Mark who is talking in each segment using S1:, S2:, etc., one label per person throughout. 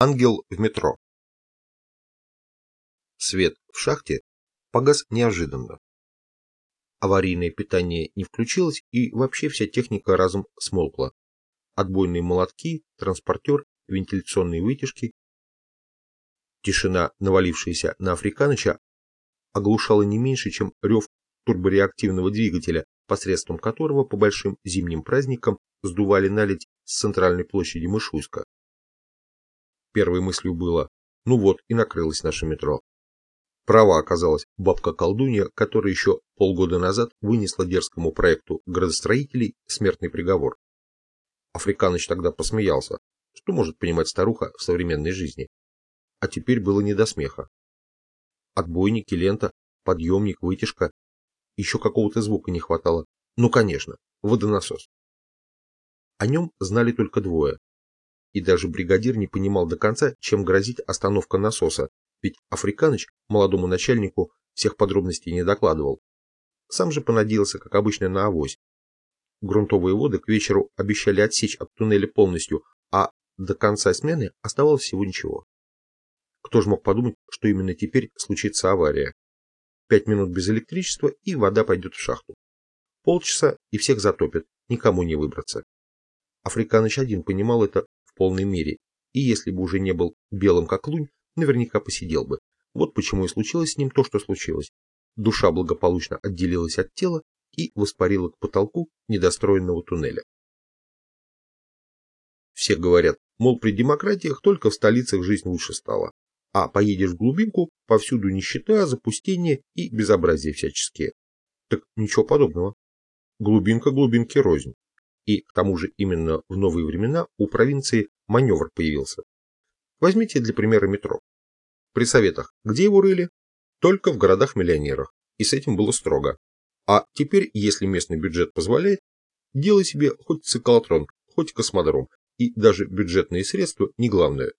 S1: Ангел в метро. Свет в шахте погас неожиданно. Аварийное питание не включилось и вообще вся техника разом смолкла. Отбойные молотки, транспортер, вентиляционные вытяжки. Тишина, навалившаяся на Африканыча, оглушала не меньше, чем рев турбореактивного двигателя, посредством которого по большим зимним праздникам сдували наледь с центральной площади Мышуйска. Первой мыслью было, ну вот и накрылось наше метро. Права оказалась бабка-колдунья, которая еще полгода назад вынесла дерзкому проекту градостроителей смертный приговор. Африканыч тогда посмеялся, что может понимать старуха в современной жизни. А теперь было не до смеха. Отбойники, лента, подъемник, вытяжка. Еще какого-то звука не хватало. Ну, конечно, водонасос. О нем знали только двое. И даже бригадир не понимал до конца, чем грозит остановка насоса, ведь Африканыч молодому начальнику всех подробностей не докладывал. Сам же понадеялся, как обычно, на авось. Грунтовые воды к вечеру обещали отсечь от туннеля полностью, а до конца смены оставалось всего ничего. Кто же мог подумать, что именно теперь случится авария? Пять минут без электричества, и вода пойдет в шахту. Полчаса, и всех затопит, никому не выбраться. Африканыч один понимал это полной мере, и если бы уже не был белым как лунь, наверняка посидел бы. Вот почему и случилось с ним то, что случилось. Душа благополучно отделилась от тела и воспарила к потолку недостроенного туннеля. Все говорят, мол, при демократиях только в столицах жизнь лучше стала. А поедешь в глубинку, повсюду нищета, запустение и безобразие всяческие. Так ничего подобного. Глубинка глубинки рознь. И к тому же именно в новые времена у провинции маневр появился. Возьмите для примера метро. При советах, где его рыли? Только в городах-миллионерах. И с этим было строго. А теперь, если местный бюджет позволяет, делай себе хоть циклотрон, хоть космодром. И даже бюджетные средства не главное.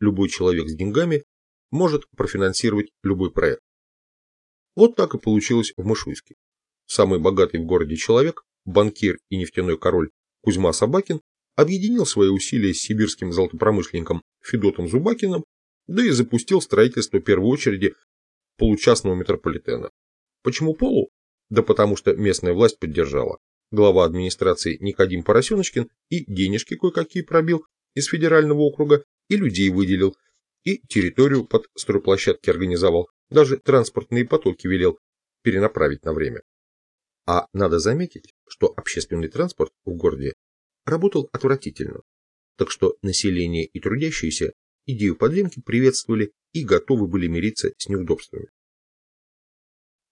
S1: Любой человек с деньгами может профинансировать любой проект. Вот так и получилось в Мышуйске. Самый богатый в городе человек, банкир и нефтяной король Кузьма Собакин объединил свои усилия с сибирским золотопромышленником Федотом Зубакиным, да и запустил строительство в первой очереди получастного метрополитена. Почему полу? Да потому что местная власть поддержала. Глава администрации Никодим Поросеночкин и денежки кое-какие пробил из федерального округа, и людей выделил, и территорию под стройплощадки организовал, даже транспортные потоки велел перенаправить на время. А надо заметить, что общественный транспорт в городе работал отвратительно, так что население и трудящиеся идею подземки приветствовали и готовы были мириться с неудобствами.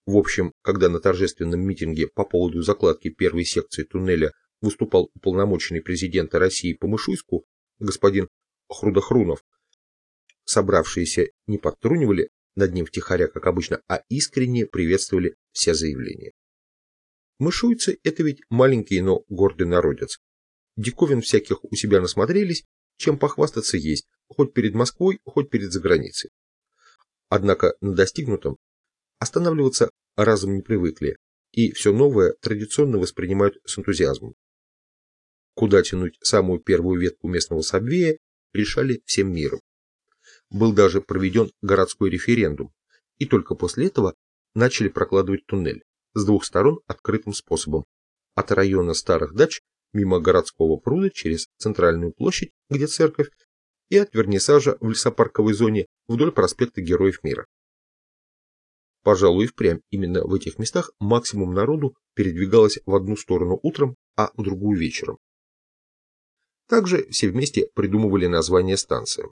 S1: В общем, когда на торжественном митинге по поводу закладки первой секции туннеля выступал уполномоченный президента России по Мышуйску господин Хрудохрунов, собравшиеся не подтрунивали над ним втихаря, как обычно, а искренне приветствовали все заявления. Мышуйцы – это ведь маленький, но гордый народец. Диковин всяких у себя насмотрелись, чем похвастаться есть, хоть перед Москвой, хоть перед заграницей. Однако на достигнутом останавливаться разом не привыкли, и все новое традиционно воспринимают с энтузиазмом. Куда тянуть самую первую ветку местного сабвея, решали всем миром. Был даже проведен городской референдум, и только после этого начали прокладывать туннель с двух сторон открытым способом. От района старых дач мимо городского пруда через центральную площадь, где церковь, и от вернисажа в лесопарковой зоне вдоль проспекта Героев Мира. Пожалуй, впрямь именно в этих местах максимум народу передвигалось в одну сторону утром, а в другую вечером. Также все вместе придумывали название станциям.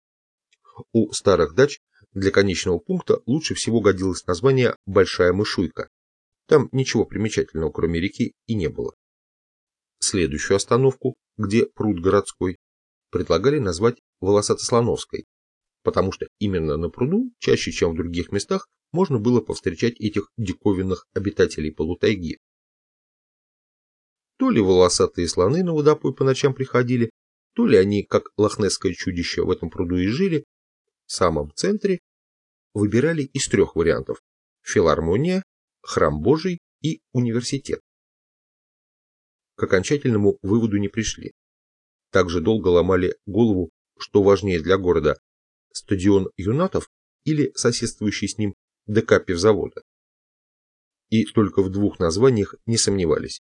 S1: У старых дач для конечного пункта лучше всего годилось название «Большая мышуйка». Там ничего примечательного, кроме реки, и не было. Следующую остановку, где пруд городской, предлагали назвать Волосато-Слоновской, потому что именно на пруду, чаще чем в других местах, можно было повстречать этих диковинных обитателей полутайги. То ли волосатые слоны на водопой по ночам приходили, то ли они, как лохнесское чудище, в этом пруду и жили, в самом центре выбирали из трех вариантов – филармония, храм Божий и университет к окончательному выводу не пришли. Также долго ломали голову, что важнее для города стадион юнатов или соседствующий с ним ДК пивзавода. И только в двух названиях не сомневались.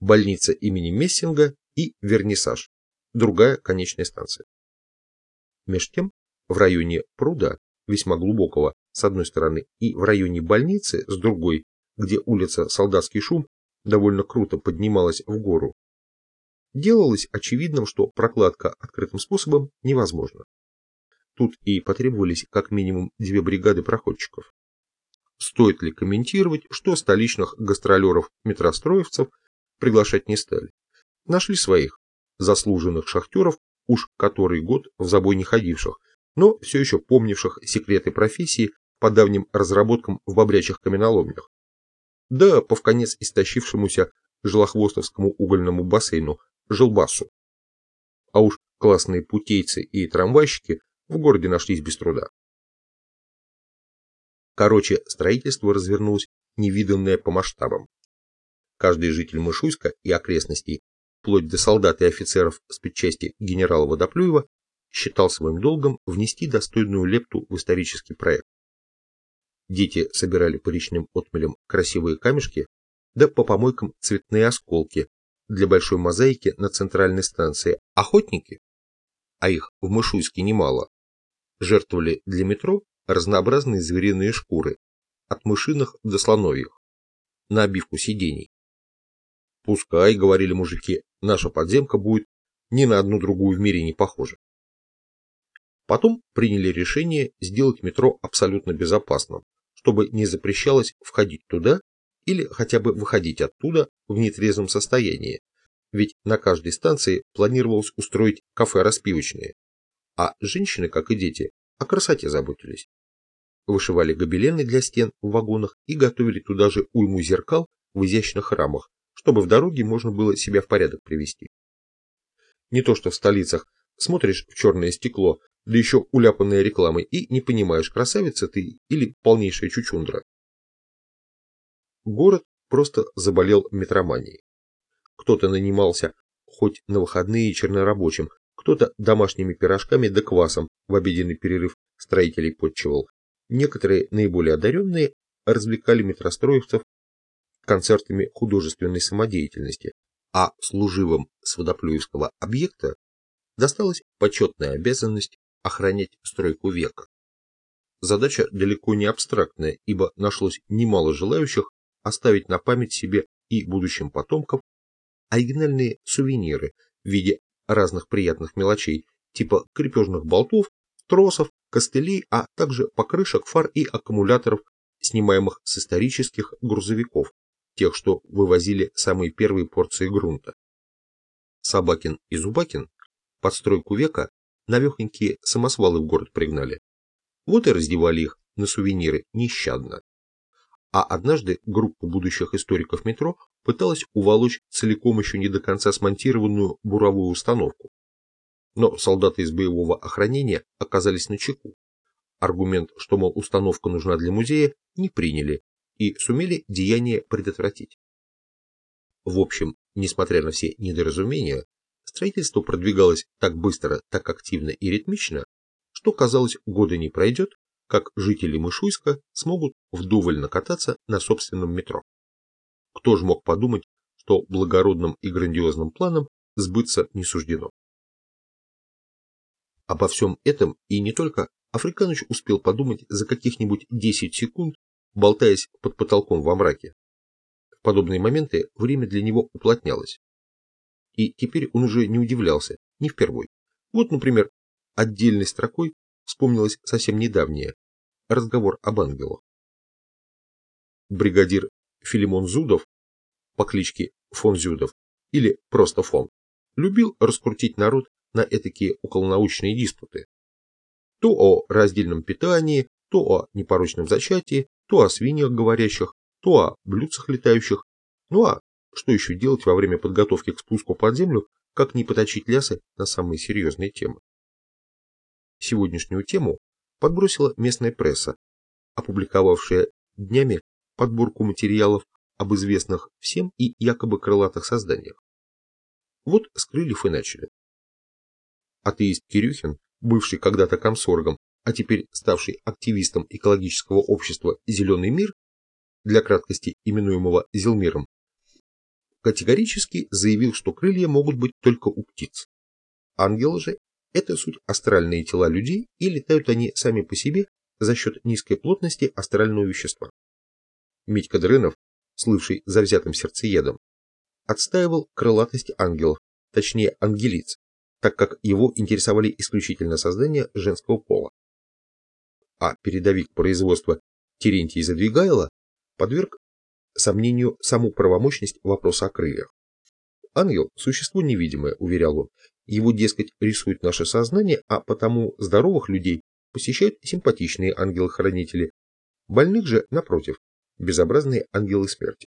S1: Больница имени Мессинга и Вернисаж, другая конечная станция. Меж тем, в районе пруда, весьма глубокого, с одной стороны, и в районе больницы, с другой, где улица Солдатский шум довольно круто поднималась в гору, делалось очевидным, что прокладка открытым способом невозможна. Тут и потребовались как минимум две бригады проходчиков. Стоит ли комментировать, что столичных гастролеров-метростроевцев приглашать не стали? Нашли своих, заслуженных шахтеров, уж который год в забой не ходивших, но все еще помнивших секреты профессии по давним разработкам в бобрячих каменоломнях. Да, повконец истощившемуся Желохвостовскому угольному бассейну Желбасу. А уж классные путейцы и трамвайщики в городе нашлись без труда. Короче, строительство развернулось невиданное по масштабам. Каждый житель Мышуйска и окрестностей, вплоть до солдат и офицеров спецчасти генерала Водоплюева, считал своим долгом внести достойную лепту в исторический проект. Дети собирали по речным отмелям красивые камешки, да по помойкам цветные осколки для большой мозаики на центральной станции. Охотники, а их в Мышуйске немало, жертвовали для метро разнообразные звериные шкуры, от мышиных до слоновьих, на обивку сидений. «Пускай», — говорили мужики, — «наша подземка будет ни на одну другую в мире не похожа». Потом приняли решение сделать метро абсолютно безопасным, чтобы не запрещалось входить туда или хотя бы выходить оттуда в нетрезвом состоянии, ведь на каждой станции планировалось устроить кафе-распивочные, а женщины, как и дети, о красоте заботились. Вышивали гобелены для стен в вагонах и готовили туда же уйму зеркал в изящных рамах, чтобы в дороге можно было себя в порядок привести. Не то что в столицах, смотришь в черное стекло, да еще уляпанная рекламой, и не понимаешь, красавица ты или полнейшая чучундра. Город просто заболел метроманией. Кто-то нанимался хоть на выходные чернорабочим, кто-то домашними пирожками да квасом в обеденный перерыв строителей подчевал. Некоторые наиболее одаренные развлекали метростроевцев концертами художественной самодеятельности, а служивым с водоплюевского объекта досталась почетная обязанность охранять стройку века. Задача далеко не абстрактная, ибо нашлось немало желающих оставить на память себе и будущим потомкам оригинальные сувениры в виде разных приятных мелочей, типа крепежных болтов, тросов, костылей, а также покрышек, фар и аккумуляторов, снимаемых с исторических грузовиков, тех, что вывозили самые первые порции грунта. Собакин и Зубакин под стройку века навехонькие самосвалы в город пригнали. Вот и раздевали их на сувениры нещадно. А однажды группа будущих историков метро пыталась уволочь целиком еще не до конца смонтированную буровую установку. Но солдаты из боевого охранения оказались на чеку. Аргумент, что, мол, установка нужна для музея, не приняли и сумели деяние предотвратить. В общем, несмотря на все недоразумения, строительство продвигалось так быстро, так активно и ритмично, что, казалось, года не пройдет, как жители Мышуйска смогут вдоволь накататься на собственном метро. Кто же мог подумать, что благородным и грандиозным планом сбыться не суждено? Обо всем этом и не только Африканыч успел подумать за каких-нибудь 10 секунд, болтаясь под потолком во мраке. В подобные моменты время для него уплотнялось. И теперь он уже не удивлялся, не впервой. Вот, например, отдельной строкой вспомнилось совсем недавнее разговор об ангелах. Бригадир Филимон Зудов по кличке Фон Зюдов или просто Фон любил раскрутить народ на этакие околонаучные диспуты. То о раздельном питании, то о непорочном зачатии, то о свиньях говорящих, то о блюдцах летающих. Ну а что еще делать во время подготовки к спуску под землю, как не поточить лясы на самые серьезные темы? Сегодняшнюю тему подбросила местная пресса, опубликовавшая днями подборку материалов об известных всем и якобы крылатых созданиях. Вот с крыльев и начали. Атеист Кирюхин бывший когда-то комсоргом, а теперь ставший активистом экологического общества «Зеленый мир», для краткости именуемого Зелмиром, категорически заявил, что крылья могут быть только у птиц. Ангелы же – это суть астральные тела людей, и летают они сами по себе за счет низкой плотности астрального вещества. Митька Дрынов, слывший завзятым сердцеедом, отстаивал крылатость ангелов, точнее ангелиц, так как его интересовали исключительно создания женского пола. А передовик производства Терентий Задвигайло подверг сомнению саму правомощность вопроса о крыльях. Ангел – существо невидимое, уверял он. Его, дескать, рисует наше сознание, а потому здоровых людей посещают симпатичные ангелы-хранители, больных же, напротив, безобразные ангелы смерти.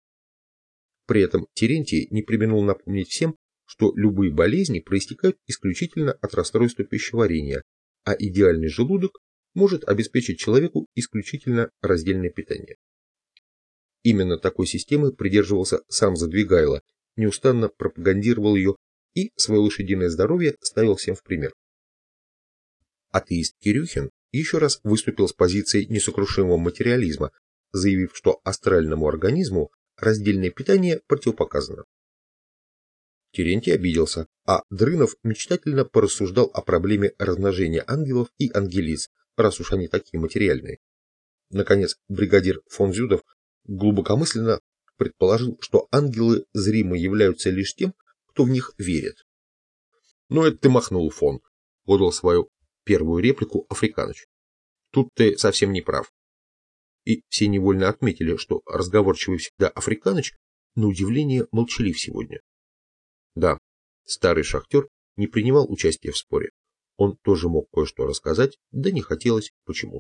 S1: При этом Терентий не применил напомнить всем, что любые болезни проистекают исключительно от расстройства пищеварения, а идеальный желудок может обеспечить человеку исключительно раздельное питание. Именно такой системы придерживался сам Задвигайло, неустанно пропагандировал ее и свое лошадиное здоровье ставил всем в пример. Атеист Кирюхин еще раз выступил с позицией несокрушимого материализма, заявив, что астральному организму раздельное питание противопоказано. Терентий обиделся, а Дрынов мечтательно порассуждал о проблеме размножения ангелов и ангелиц, раз уж они такие материальные. Наконец, бригадир фон Зюдов глубокомысленно предположил, что ангелы зримо являются лишь тем, кто в них верит. «Ну это ты махнул, фон», — подал свою первую реплику Африканыч. «Тут ты совсем не прав». И все невольно отметили, что разговорчивый всегда Африканыч на удивление молчалив сегодня. Да, старый шахтер не принимал участия в споре. Он тоже мог кое-что рассказать, да не хотелось почему-то.